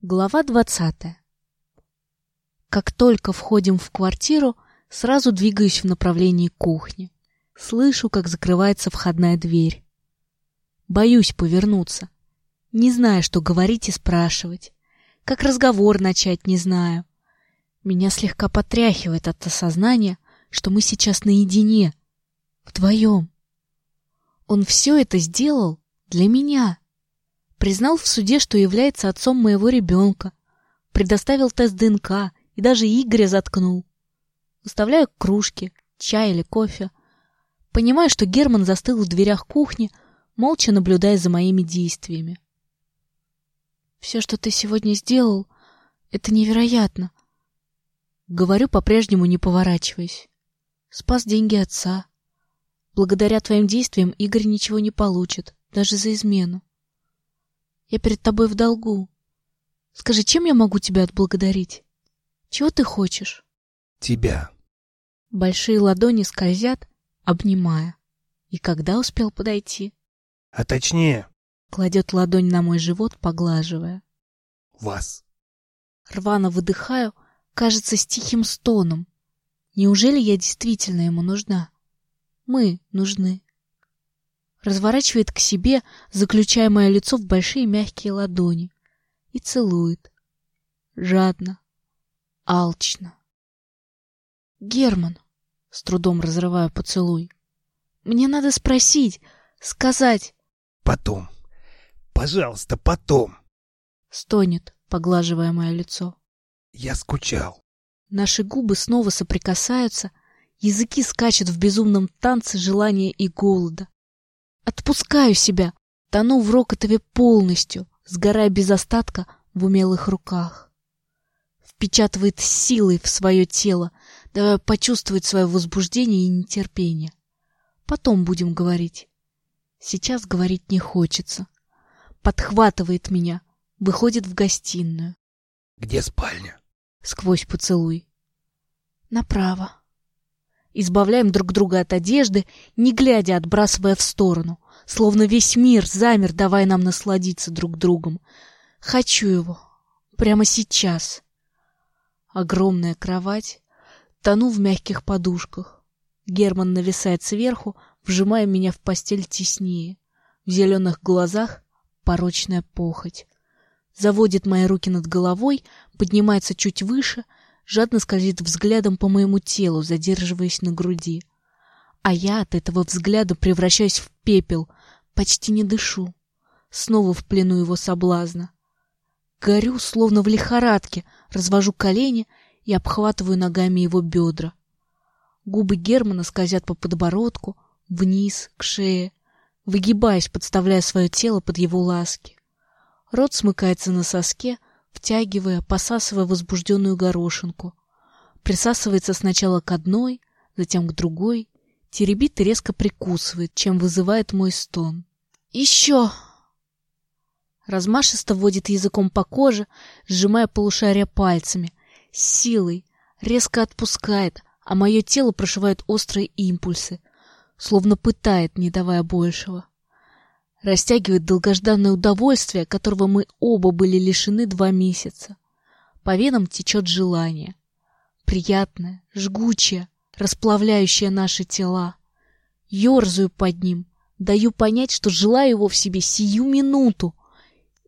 Глава двадцатая. Как только входим в квартиру, сразу двигаюсь в направлении кухни. Слышу, как закрывается входная дверь. Боюсь повернуться. Не знаю, что говорить и спрашивать. Как разговор начать, не знаю. Меня слегка потряхивает от осознания, что мы сейчас наедине, вдвоем. Он все это сделал для меня. Признал в суде, что является отцом моего ребенка. Предоставил тест ДНК и даже Игоря заткнул. Выставляю кружки, чай или кофе. Понимаю, что Герман застыл в дверях кухни, молча наблюдая за моими действиями. «Все, что ты сегодня сделал, это невероятно!» Говорю, по-прежнему не поворачиваясь. «Спас деньги отца. Благодаря твоим действиям Игорь ничего не получит, даже за измену. Я перед тобой в долгу. Скажи, чем я могу тебя отблагодарить? Чего ты хочешь? Тебя. Большие ладони скользят, обнимая. И когда успел подойти? А точнее... Кладет ладонь на мой живот, поглаживая. Вас. Рвано выдыхаю, кажется, с тихим стоном. Неужели я действительно ему нужна? Мы нужны разворачивает к себе, заключая мое лицо в большие мягкие ладони, и целует. Жадно, алчно. Герман, с трудом разрываю поцелуй. Мне надо спросить, сказать. Потом. Пожалуйста, потом. Стонет, поглаживая мое лицо. Я скучал. Наши губы снова соприкасаются, языки скачут в безумном танце желания и голода. Отпускаю себя, тону в Рокотове полностью, сгорая без остатка в умелых руках. Впечатывает силой в свое тело, давая почувствовать свое возбуждение и нетерпение. Потом будем говорить. Сейчас говорить не хочется. Подхватывает меня, выходит в гостиную. Где спальня? Сквозь поцелуй. Направо избавляем друг друга от одежды, не глядя, отбрасывая в сторону, словно весь мир замер, давая нам насладиться друг другом. Хочу его. Прямо сейчас. Огромная кровать. Тону в мягких подушках. Герман нависает сверху, вжимая меня в постель теснее. В зеленых глазах порочная похоть. Заводит мои руки над головой, поднимается чуть выше — жадно скользит взглядом по моему телу, задерживаясь на груди. А я от этого взгляда превращаюсь в пепел, почти не дышу. Снова в плену его соблазна. Горю, словно в лихорадке, развожу колени и обхватываю ногами его бедра. Губы Германа скользят по подбородку, вниз, к шее, выгибаясь, подставляя свое тело под его ласки. Рот смыкается на соске, втягивая, посасывая возбужденную горошинку. Присасывается сначала к одной, затем к другой, теребит и резко прикусывает, чем вызывает мой стон. «Еще!» Размашисто водит языком по коже, сжимая полушария пальцами, силой, резко отпускает, а мое тело прошивает острые импульсы, словно пытает, не давая большего растягивает долгожданное удовольствие, которого мы оба были лишены два месяца. По венам течет желание. Приятное, жгучее, расплавляющее наши тела. Ёрзаю под ним, даю понять, что желаю его в себе сию минуту.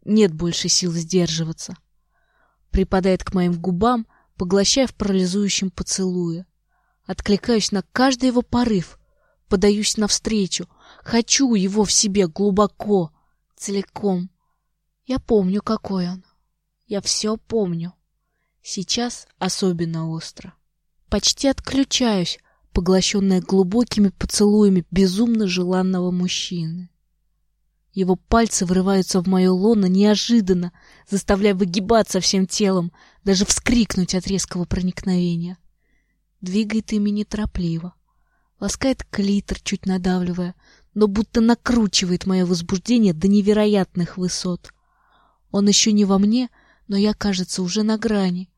Нет больше сил сдерживаться. Припадает к моим губам, поглощая в парализующем поцелуе. Откликаюсь на каждый его порыв, подаюсь навстречу — Хочу его в себе глубоко, целиком. Я помню, какой он. Я все помню. Сейчас особенно остро. Почти отключаюсь, поглощенная глубокими поцелуями безумно желанного мужчины. Его пальцы врываются в мое лоно неожиданно, заставляя выгибаться всем телом, даже вскрикнуть от резкого проникновения. Двигает ими неторопливо. Ласкает клитор, чуть надавливая, но будто накручивает мое возбуждение до невероятных высот. Он еще не во мне, но я, кажется, уже на грани.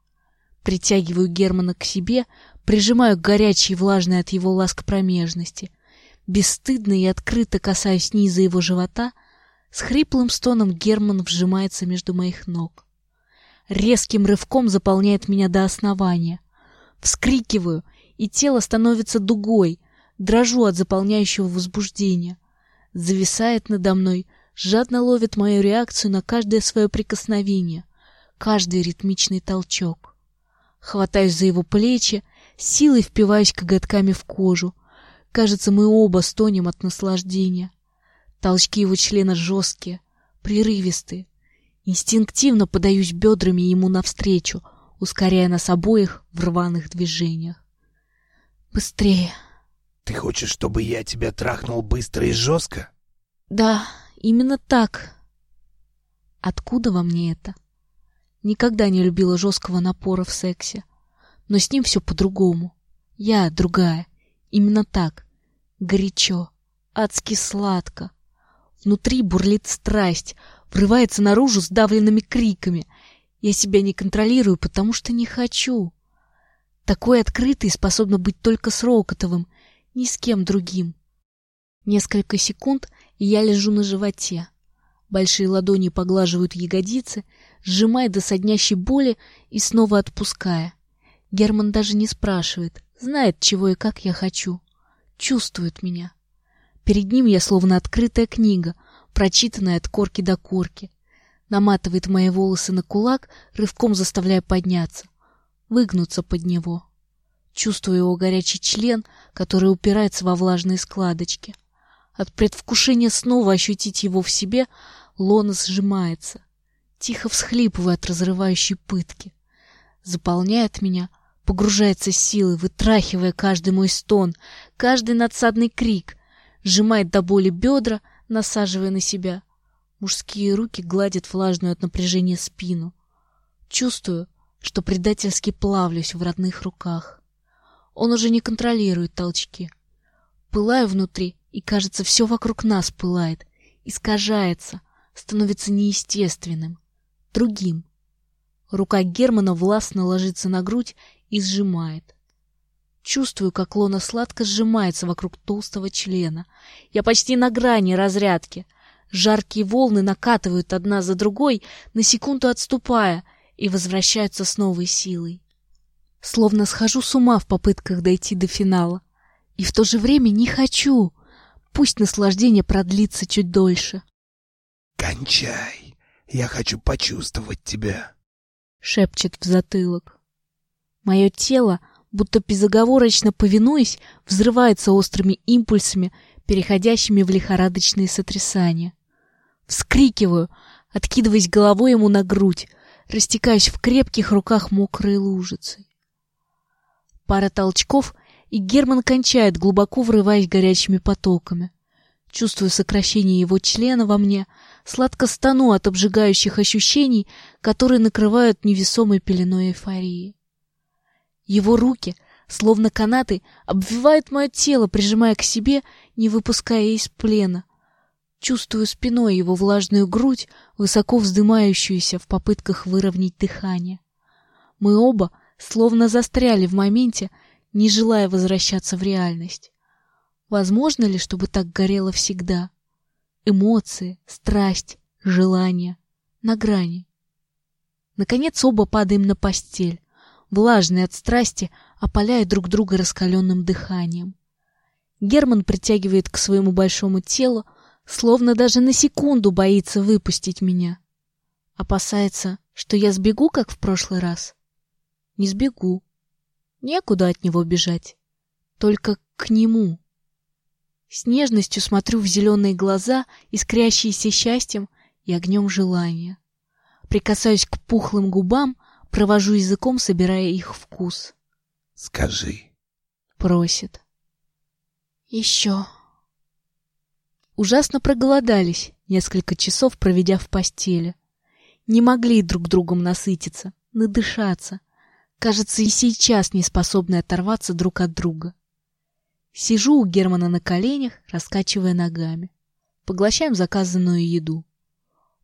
Притягиваю Германа к себе, прижимаю горячей и влажной от его ласк промежности. Бесстыдно и открыто касаюсь низа его живота, с хриплым стоном Герман вжимается между моих ног. резким рывком заполняет меня до основания. Вскрикиваю, и тело становится дугой, дрожу от заполняющего возбуждения. Зависает надо мной, жадно ловит мою реакцию на каждое свое прикосновение, каждый ритмичный толчок. Хватаюсь за его плечи, силой впиваюсь коготками в кожу. Кажется, мы оба стонем от наслаждения. Толчки его члена жесткие, прерывистые. Инстинктивно подаюсь бедрами ему навстречу, ускоряя нас обоих в рваных движениях. Быстрее. Ты хочешь, чтобы я тебя трахнул быстро и жестко? Да, именно так. Откуда во мне это? Никогда не любила жесткого напора в сексе. Но с ним все по-другому. Я другая. Именно так. Горячо. Адски сладко. Внутри бурлит страсть, врывается наружу с давленными криками. Я себя не контролирую, потому что не хочу. Такой открытый способна быть только с Рокотовым, ни с кем другим. Несколько секунд, я лежу на животе. Большие ладони поглаживают ягодицы, сжимая до соднящей боли и снова отпуская. Герман даже не спрашивает, знает, чего и как я хочу. Чувствует меня. Перед ним я словно открытая книга, прочитанная от корки до корки наматывает мои волосы на кулак, рывком заставляя подняться, выгнуться под него. Чувствую его горячий член, который упирается во влажные складочки. От предвкушения снова ощутить его в себе, лона сжимается. Тихо всхлипывая от разрывающей пытки. Заполняет меня, погружается силой, вытрахивая каждый мой стон, каждый надсадный крик, сжимает до боли бедра, насаживая на себя — Мужские руки гладят влажную от напряжения спину. Чувствую, что предательски плавлюсь в родных руках. Он уже не контролирует толчки. Пылаю внутри, и, кажется, все вокруг нас пылает, искажается, становится неестественным, другим. Рука Германа властно ложится на грудь и сжимает. Чувствую, как лона сладко сжимается вокруг толстого члена. Я почти на грани разрядки — Жаркие волны накатывают одна за другой, на секунду отступая, и возвращаются с новой силой. Словно схожу с ума в попытках дойти до финала. И в то же время не хочу. Пусть наслаждение продлится чуть дольше. «Кончай! Я хочу почувствовать тебя!» — шепчет в затылок. Мое тело, будто безоговорочно повинуясь, взрывается острыми импульсами, переходящими в лихорадочные сотрясания. Вскрикиваю, откидываясь головой ему на грудь, растекаюсь в крепких руках мокрой лужицей. Пара толчков, и Герман кончает, глубоко врываясь горячими потоками. Чувствую сокращение его члена во мне, сладко стану от обжигающих ощущений, которые накрывают невесомой пеленой эйфории. Его руки, словно канаты, обвивают мое тело, прижимая к себе, не выпуская из плена, Чувствую спиной его влажную грудь, высоко вздымающуюся в попытках выровнять дыхание. Мы оба словно застряли в моменте, не желая возвращаться в реальность. Возможно ли, чтобы так горело всегда? Эмоции, страсть, желание на грани. Наконец оба падаем на постель, влажные от страсти, опаляя друг друга раскаленным дыханием. Герман притягивает к своему большому телу, словно даже на секунду боится выпустить меня. Опасается, что я сбегу, как в прошлый раз. Не сбегу. Некуда от него бежать. Только к нему. С нежностью смотрю в зеленые глаза, искрящиеся счастьем и огнем желания. Прикасаюсь к пухлым губам, провожу языком, собирая их вкус. «Скажи», — просит. «Еще». Ужасно проголодались, несколько часов проведя в постели. Не могли друг другом насытиться, надышаться. Кажется, и сейчас не способны оторваться друг от друга. Сижу у Германа на коленях, раскачивая ногами. Поглощаем заказанную еду.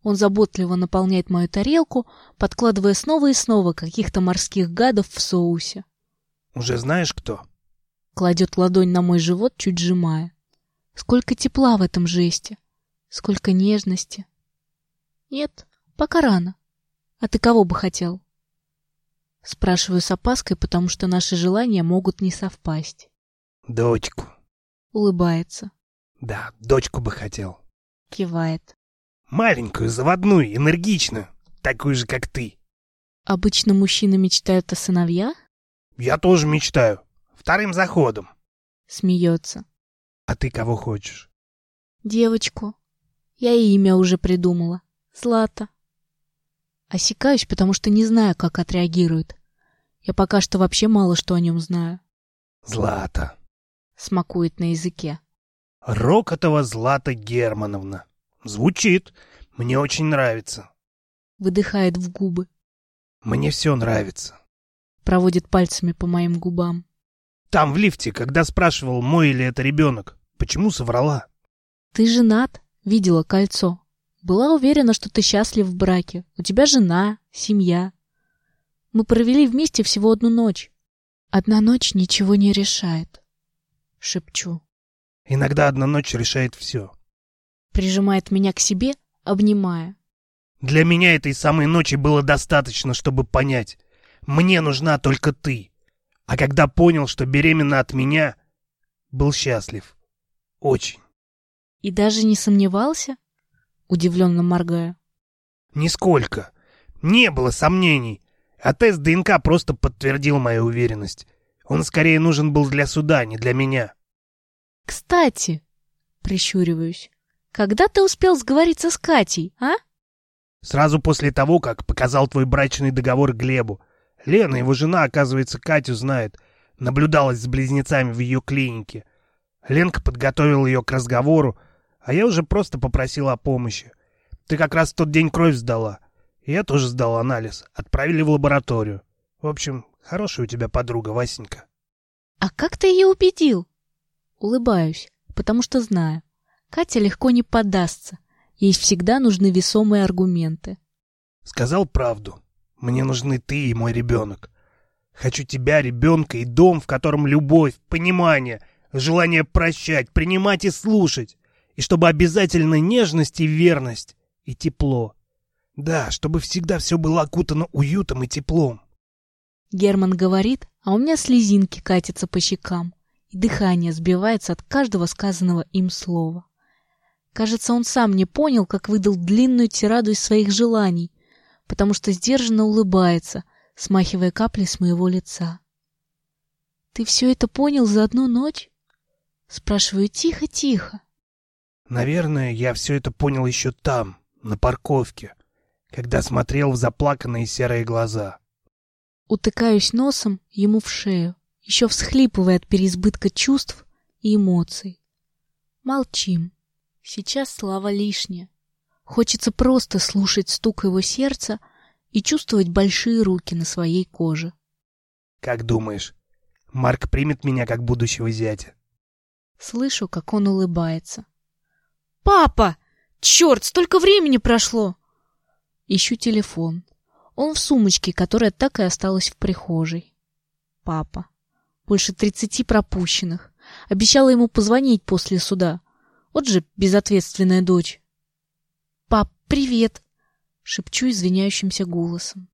Он заботливо наполняет мою тарелку, подкладывая снова и снова каких-то морских гадов в соусе. «Уже знаешь, кто?» Кладет ладонь на мой живот, чуть сжимая. Сколько тепла в этом жесте, сколько нежности. Нет, пока рано. А ты кого бы хотел? Спрашиваю с опаской, потому что наши желания могут не совпасть. Дочку. Улыбается. Да, дочку бы хотел. Кивает. Маленькую, заводную, энергичную. Такую же, как ты. Обычно мужчины мечтают о сыновьях? Я тоже мечтаю. Вторым заходом. Смеется. А ты кого хочешь? Девочку. Я и имя уже придумала. Злата. Осекаюсь, потому что не знаю, как отреагирует. Я пока что вообще мало что о нем знаю. Злата. Смакует на языке. Рокотова Злата Германовна. Звучит. Мне очень нравится. Выдыхает в губы. Мне все нравится. Проводит пальцами по моим губам. Там, в лифте, когда спрашивал, мой ли это ребенок, почему соврала? Ты женат? Видела кольцо. Была уверена, что ты счастлив в браке. У тебя жена, семья. Мы провели вместе всего одну ночь. Одна ночь ничего не решает. Шепчу. Иногда одна ночь решает все. Прижимает меня к себе, обнимая. Для меня этой самой ночи было достаточно, чтобы понять. Мне нужна только ты. А когда понял, что беременна от меня, был счастлив. Очень. И даже не сомневался? Удивленно моргая. Нисколько. Не было сомнений. А тест ДНК просто подтвердил мою уверенность. Он скорее нужен был для суда, не для меня. Кстати, прищуриваюсь, когда ты успел сговориться с Катей, а? Сразу после того, как показал твой брачный договор Глебу. Лена, его жена, оказывается, Катю знает. Наблюдалась с близнецами в ее клинике. Ленка подготовила ее к разговору, а я уже просто попросил о помощи. Ты как раз в тот день кровь сдала. И я тоже сдал анализ. Отправили в лабораторию. В общем, хорошая у тебя подруга, Васенька. А как ты ее убедил? Улыбаюсь, потому что знаю. Катя легко не поддастся. Ей всегда нужны весомые аргументы. Сказал правду. Мне нужны ты и мой ребенок. Хочу тебя, ребенка, и дом, в котором любовь, понимание, желание прощать, принимать и слушать. И чтобы обязательно нежность и верность, и тепло. Да, чтобы всегда все было окутано уютом и теплом. Герман говорит, а у меня слезинки катятся по щекам, и дыхание сбивается от каждого сказанного им слова. Кажется, он сам не понял, как выдал длинную тираду из своих желаний, потому что сдержанно улыбается, смахивая капли с моего лица. «Ты все это понял за одну ночь?» Спрашиваю тихо-тихо. Наверное, я все это понял еще там, на парковке, когда смотрел в заплаканные серые глаза. Утыкаюсь носом ему в шею, еще всхлипывая от переизбытка чувств и эмоций. Молчим. Сейчас слова лишняя. Хочется просто слушать стук его сердца и чувствовать большие руки на своей коже. Как думаешь, Марк примет меня как будущего зятя? Слышу, как он улыбается. «Папа! Черт, столько времени прошло!» Ищу телефон. Он в сумочке, которая так и осталась в прихожей. Папа. Больше тридцати пропущенных. Обещала ему позвонить после суда. Вот же безответственная дочь. «Пап, привет!» — шепчу извиняющимся голосом.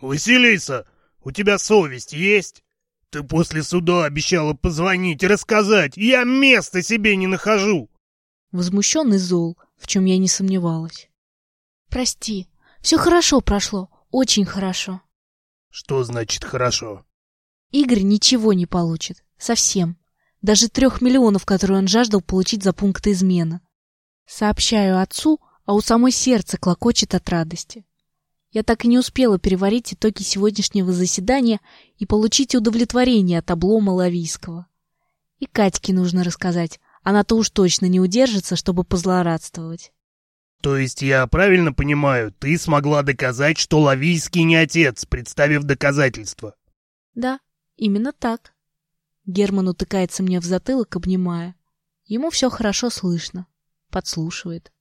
«Василиса, у тебя совесть есть? Ты после суда обещала позвонить и рассказать. Я места себе не нахожу!» Возмущенный зол, в чем я не сомневалась. «Прости, все хорошо прошло, очень хорошо». «Что значит хорошо?» Игорь ничего не получит, совсем. Даже трех миллионов, которые он жаждал получить за пункт измена. Сообщаю отцу, а у самой сердце клокочет от радости. Я так и не успела переварить итоги сегодняшнего заседания и получить удовлетворение от облома Лавийского. И Катьке нужно рассказать, она-то уж точно не удержится, чтобы позлорадствовать. То есть я правильно понимаю, ты смогла доказать, что Лавийский не отец, представив доказательства? Да, именно так. Герман утыкается мне в затылок, обнимая. Ему все хорошо слышно. Подслушивает.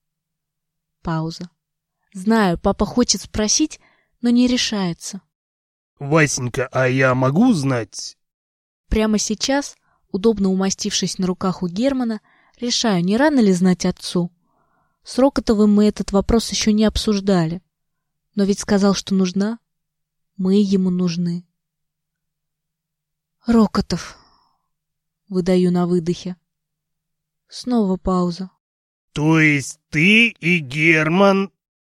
Пауза. Знаю, папа хочет спросить, но не решается. Васенька, а я могу знать? Прямо сейчас, удобно умастившись на руках у Германа, решаю, не рано ли знать отцу. С Рокотовым мы этот вопрос еще не обсуждали. Но ведь сказал, что нужна. Мы ему нужны. Рокотов. Выдаю на выдохе. Снова пауза. То есть ты и Герман...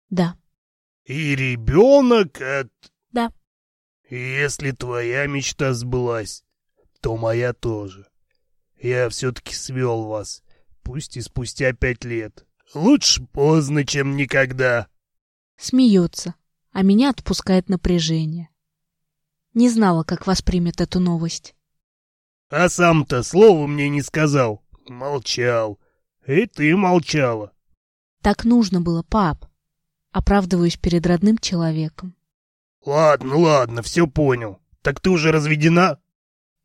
Да. И ребенок от... Да. Если твоя мечта сбылась, то моя тоже. Я все-таки свел вас, пусть и спустя пять лет. Лучше поздно, чем никогда. Смеется, а меня отпускает напряжение. Не знала, как воспримет эту новость. А сам-то слова мне не сказал. Молчал. И ты молчала. Так нужно было, пап. Оправдываюсь перед родным человеком. Ладно, ладно, все понял. Так ты уже разведена?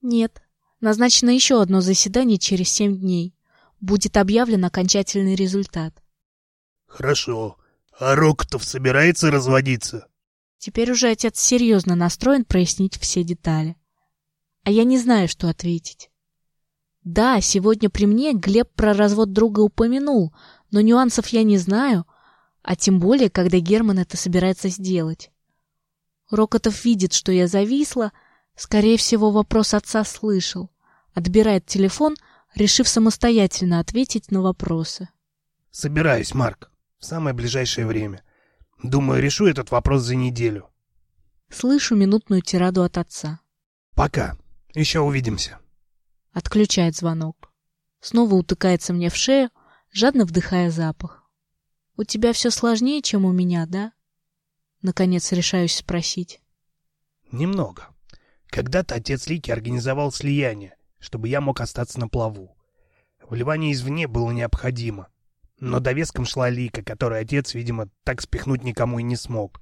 Нет. Назначено еще одно заседание через семь дней. Будет объявлен окончательный результат. Хорошо. А Рокотов собирается разводиться? Теперь уже отец серьезно настроен прояснить все детали. А я не знаю, что ответить. Да, сегодня при мне Глеб про развод друга упомянул, но нюансов я не знаю, а тем более, когда Герман это собирается сделать. Рокотов видит, что я зависла, скорее всего, вопрос отца слышал. Отбирает телефон, решив самостоятельно ответить на вопросы. Собираюсь, Марк в самое ближайшее время. Думаю, решу этот вопрос за неделю. Слышу минутную тираду от отца. Пока. Еще увидимся. Отключает звонок. Снова утыкается мне в шею, жадно вдыхая запах. У тебя все сложнее, чем у меня, да? Наконец решаюсь спросить. Немного. Когда-то отец Лики организовал слияние, чтобы я мог остаться на плаву. Вливание извне было необходимо. Но довеском шла Лика, которую отец, видимо, так спихнуть никому и не смог.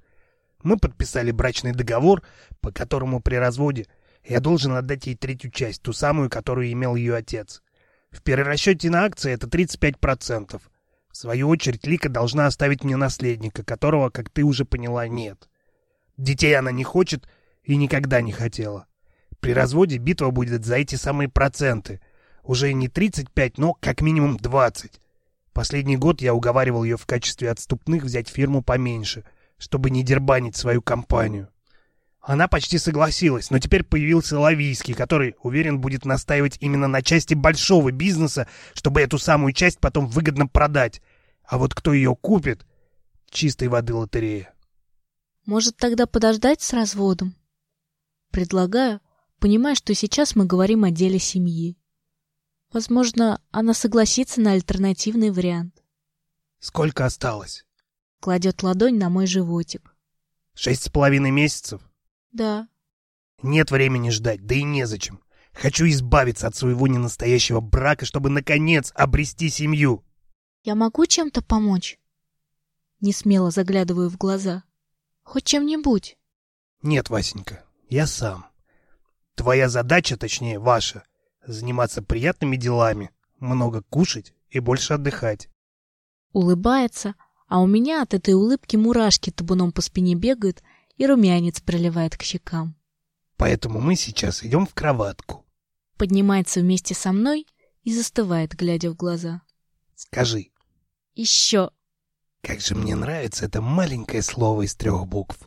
Мы подписали брачный договор, по которому при разводе я должен отдать ей третью часть, ту самую, которую имел ее отец. В перерасчете на акции это 35%. В свою очередь, Лика должна оставить мне наследника, которого, как ты уже поняла, нет. Детей она не хочет и никогда не хотела. При разводе битва будет за эти самые проценты. Уже не 35, но как минимум 20. Последний год я уговаривал ее в качестве отступных взять фирму поменьше, чтобы не дербанить свою компанию. Она почти согласилась, но теперь появился Лавийский, который, уверен, будет настаивать именно на части большого бизнеса, чтобы эту самую часть потом выгодно продать. А вот кто ее купит — чистой воды лотерея. Может, тогда подождать с разводом? Предлагаю, понимая, что сейчас мы говорим о деле семьи. Возможно, она согласится на альтернативный вариант. Сколько осталось? Кладет ладонь на мой животик. Шесть с половиной месяцев? Да. Нет времени ждать, да и незачем. Хочу избавиться от своего ненастоящего брака, чтобы, наконец, обрести семью. Я могу чем-то помочь? Не смело заглядываю в глаза. Хоть чем-нибудь? Нет, Васенька, я сам. Твоя задача, точнее, ваша, заниматься приятными делами, много кушать и больше отдыхать. Улыбается, а у меня от этой улыбки мурашки табуном по спине бегают и румянец приливает к щекам. Поэтому мы сейчас идем в кроватку. Поднимается вместе со мной и застывает, глядя в глаза. Скажи. Еще. Как же мне нравится это маленькое слово из трех букв.